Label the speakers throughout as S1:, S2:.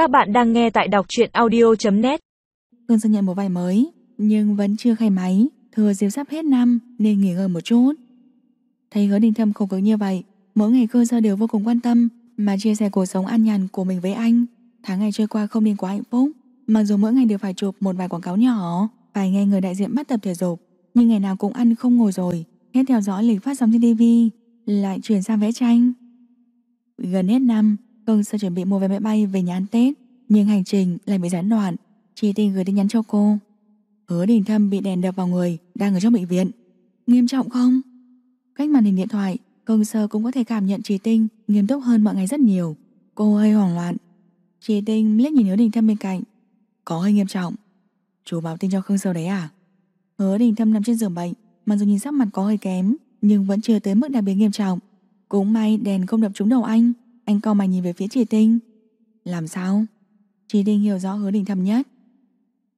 S1: Các bạn đang nghe tại đọc truyện audio.net
S2: Cơn Sơn nhận một vai mới, Nhưng vẫn chưa khai máy. Thừa dịp sắp hết năm, nên nghỉ ngơi một chút. Thấy hứa đình thâm không cực như vậy, Mỗi ngày cơ sơ đều vô cùng quan tâm, Mà chia sẻ cuộc sống an nhàn của mình với anh. Tháng ngày trôi qua không nên quá hạnh phúc, Mặc dù mỗi ngày đều phải chụp một vài quảng cáo nhỏ, Phải nghe người đại diện bắt tập thể dục, Nhưng ngày nào cũng ăn không ngồi rồi, Hết theo dõi lịch phát sóng trên TV Lại chuyển sang vẽ tranh. Gần hết năm Vâng, Cưng sẽ chuẩn bị mua vé máy bay về nhà ăn Tết, Nhưng hành trình lại bị gián đoạn. Chị tình gửi tin nhắn cho cô. Hứa đình thâm bị đèn đập vào người, Đang ở trong bệnh viện. Nghiêm trọng không? Cách màn hình điện thoại, Công sơ cũng có thể cảm nhận trì Tinh Nghiêm túc hơn mọi ngày rất nhiều. Cô hơi hoảng loạn. Trì Tinh liếc nhìn hứa đình thâm bên cạnh. Có hơi nghiêm trọng. Chú báo tin cho Khương Sơ đấy à? Hứa đình thâm nằm trên giường bệnh, Mặc dù nhìn sắc mặt có hơi kém, Nhưng vẫn chưa tới mức đặc biệt nghiêm trọng. Cũng may đèn không đập trúng đầu anh. Anh co mày nhìn về phía Trì Tinh. Làm sao? Trì Tinh hiểu rõ hứa đình thầm nhất.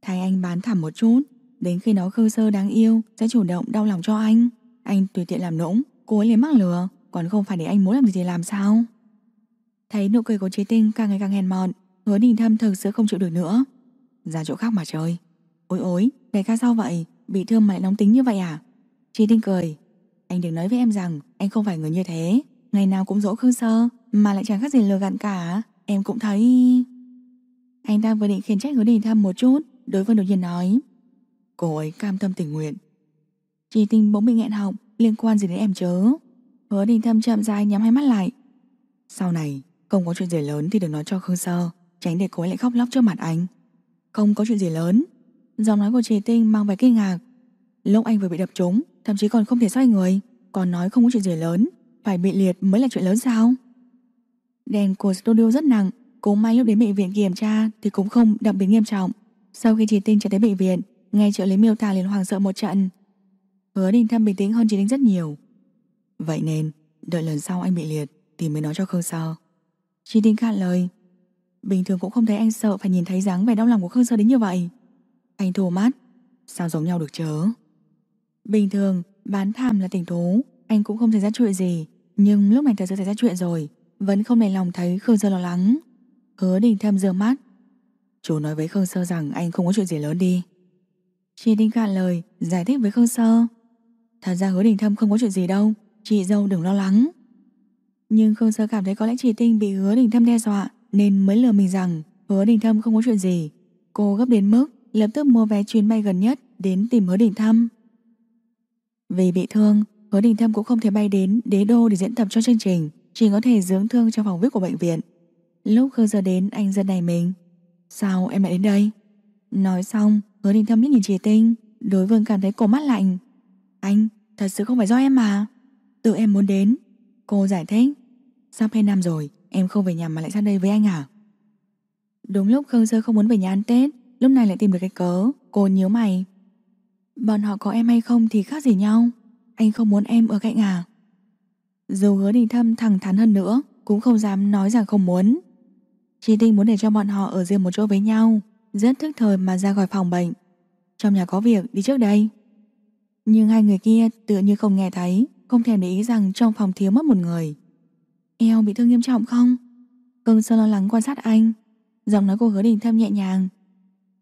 S2: Thay anh bán thảm một chút Đến khi nó khư sơ đáng yêu Sẽ chủ động đau lòng cho anh. Anh tùy tiện làm nũng Cô ấy liền mắc lừa Còn không phải để anh muốn làm gì thì làm sao? Thấy nụ cười của Trì Tinh càng ngày càng hèn mọn Hứa đình thâm thực sự không chịu được nữa. Ra chỗ khác mà chơi. Ôi ôi, đại ca sao vậy? Bị thương mà lại nóng tính như vậy à? Chị Tinh cười. Anh đừng nói với em rằng anh không phải người như thế. Ngày nào cũng dỗ Khương Sơ. Mà lại chẳng khác gì lừa gạt cả. Em cũng thấy. Anh ta vừa định khiển trách hứa đình thâm một chút, Đối phương đột nhiên nói. Cô ấy cam tâm tình nguyện. Chỉ Tinh bỗng bị nghẹn họng, Liên quan gì đến em chớ Hứa đình thâm chậm dài nhắm hai mắt lại. Sau này, không có chuyện gì lớn thì đừng nói cho Khương Sơ, Tránh để cô ấy lại khóc lóc trước mặt anh. Không có chuyện gì lớn. Giọng nói của chị Tinh mang vẻ kinh ngạc. Lúc anh vừa bị đập trúng, Thậm chí còn không thể xoay người, Còn nói không có chuyện gì lớn, Phải bị liệt mới là chuyện lớn sao? Đèn của studio rất nặng Cũng may lúc đến bệnh viện kiểm tra Thì cũng không đặc biệt nghiêm trọng. Sau khi chị Tinh chạy tới bệnh viện, Nghe trợ lý miêu tả liền hoàng sợ một trận. Hứa đình thâm bình tĩnh hơn chị Tinh rất nhiều. Vậy nên, Đợi lần sau anh bị liệt Thì mới nói cho Khương Sơ. Chị Tinh cạn lời. Bình thường cũng không thấy anh sợ phải nhìn thấy dáng vẻ đau lòng của Khương Sơ đến như vậy. Anh thù mắt. Sao giống nhau được chớ Bình thường, bán thảm là tình thú. Anh cũng không xảy ra chuyện gì. Nhưng lúc này thật sự xảy ra chuyện rồi. Vẫn không đành lòng thấy Khương Sơ lo lắng. Hứa đình thâm dơ mắt. Chú nói với Khương Sơ rằng anh không có chuyện gì lớn đi. Chị Tinh cạn lời Giải thích với Khương Sơ. Thật ra hứa đình thâm không có chuyện gì đâu Chị dâu đừng lo lắng. Nhưng Khương Sơ cảm thấy có lẽ chị Tinh bị hứa đình thâm đe dọa Nên mới lừa mình rằng Hứa đình thâm không có chuyện gì. Cô gấp đến mức lập tức mua vé chuyến bay gần nhất Đến tìm hứa đình thâm. Vì bị thương Hứa đình thâm cũng không thể bay đến đế đô để diễn tập cho chương trình chỉ có thể dưỡng thương trong phòng viết của bệnh viện. Lúc Khương Sơ đến, anh dân này mình. Sao em lại đến đây? Nói xong hứa đình thâm biết nhìn chị Tinh. Đối phương cảm thấy cổ mắt lạnh. Anh, thật sự không phải do em mà. Tự em muốn đến. Cô giải thích. Sắp hai năm rồi, em không về nhà mà lại sang đây với anh à? Đúng lúc Khương Sơ không muốn về nhà ăn Tết, Lúc này lại tìm được cái cớ. Cô nhớ mày. Bọn họ có em hay không thì khác gì nhau. Anh không muốn em ở cạnh à? Dù hứa đình thâm, thẳng thắn hơn nữa, Cũng không dám nói rằng không muốn. Chị Tinh muốn để cho bọn họ ở riêng một chỗ với nhau, Rất thức thời mà ra khỏi phòng bệnh. Trong nhà có việc, đi trước đây. Nhưng hai người kia tựa như không nghe thấy, Không thèm để ý rằng trong phòng thiếu mất một người. Eo, bị thương nghiêm trọng không? Cưng sơ lo lắng quan sát anh. Giọng nói của hứa đình thâm nhẹ nhàng.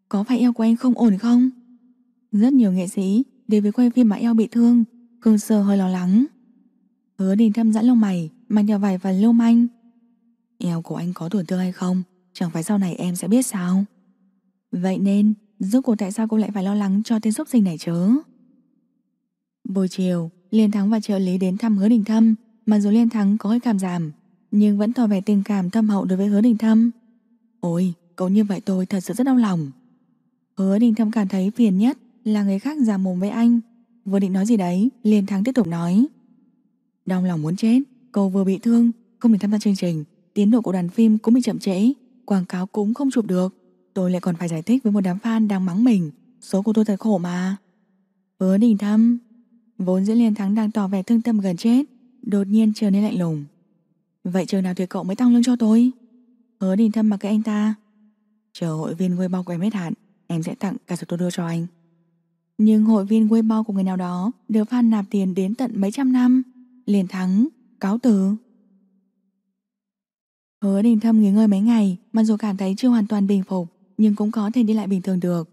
S2: Có phải eo của anh không ổn không? Rất nhiều nghệ sĩ đều với quay phim mà eo bị thương, Cưng sơ hơi lo lắng. Hứa đình thâm giãn lông mày Mang theo vài phần lưu manh Eo của anh có tổn thương hay không? Chẳng phải sau này em sẽ biết sao? Vậy nên, Rốt cuộc tại sao cô lại phải lo lắng cho tên xúc sinh này chớ Buổi chiều, Liên Thắng và trợ lý đến thăm hứa đình thâm, Mặc dù Liên Thắng có hơi cảm giảm, Nhưng vẫn tỏ vẻ tình cảm thâm hậu đối với hứa đình thâm. Ôi, Cậu như vậy tôi thật sự rất đau lòng. Hứa đình thâm cảm thấy phiền nhất Là người khác giả mồm với anh. Vừa định nói gì đấy, Liên Thắng tiếp tục nói. Đau lòng muốn chết, Cô vừa bị thương, Không được tham gia chương trình, Tiến độ của đoàn phim cũng bị chậm trễ, Quảng cáo cũng không chụp được. Tôi lại còn phải giải thích với một đám fan đang mắng mình, Số của tôi thật khổ mà. Hứa đình thâm. Vốn diễn liên thắng đang tỏ vẻ thương tâm gần chết, Đột nhiên trở nên lạnh lùng. Vậy chờ nào thì cậu mới tăng lương cho tôi? Hứa đình thâm mặc kệ anh ta. Chờ hội viên Weibo của em hết hạn, Em sẽ tặng cả số tôi đưa cho anh. Nhưng hội viên Weibo của người nào đó Được fan nạp tiền đến tận mấy trăm năm. Liền thắng, cáo từ Hứa đình thâm nghỉ ngơi mấy ngày, mặc dù cảm thấy chưa hoàn toàn bình phục, nhưng cũng có thể đi lại bình thường được.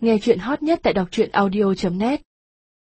S1: Nghe chuyện hot nhất tại đọc truyện audio.net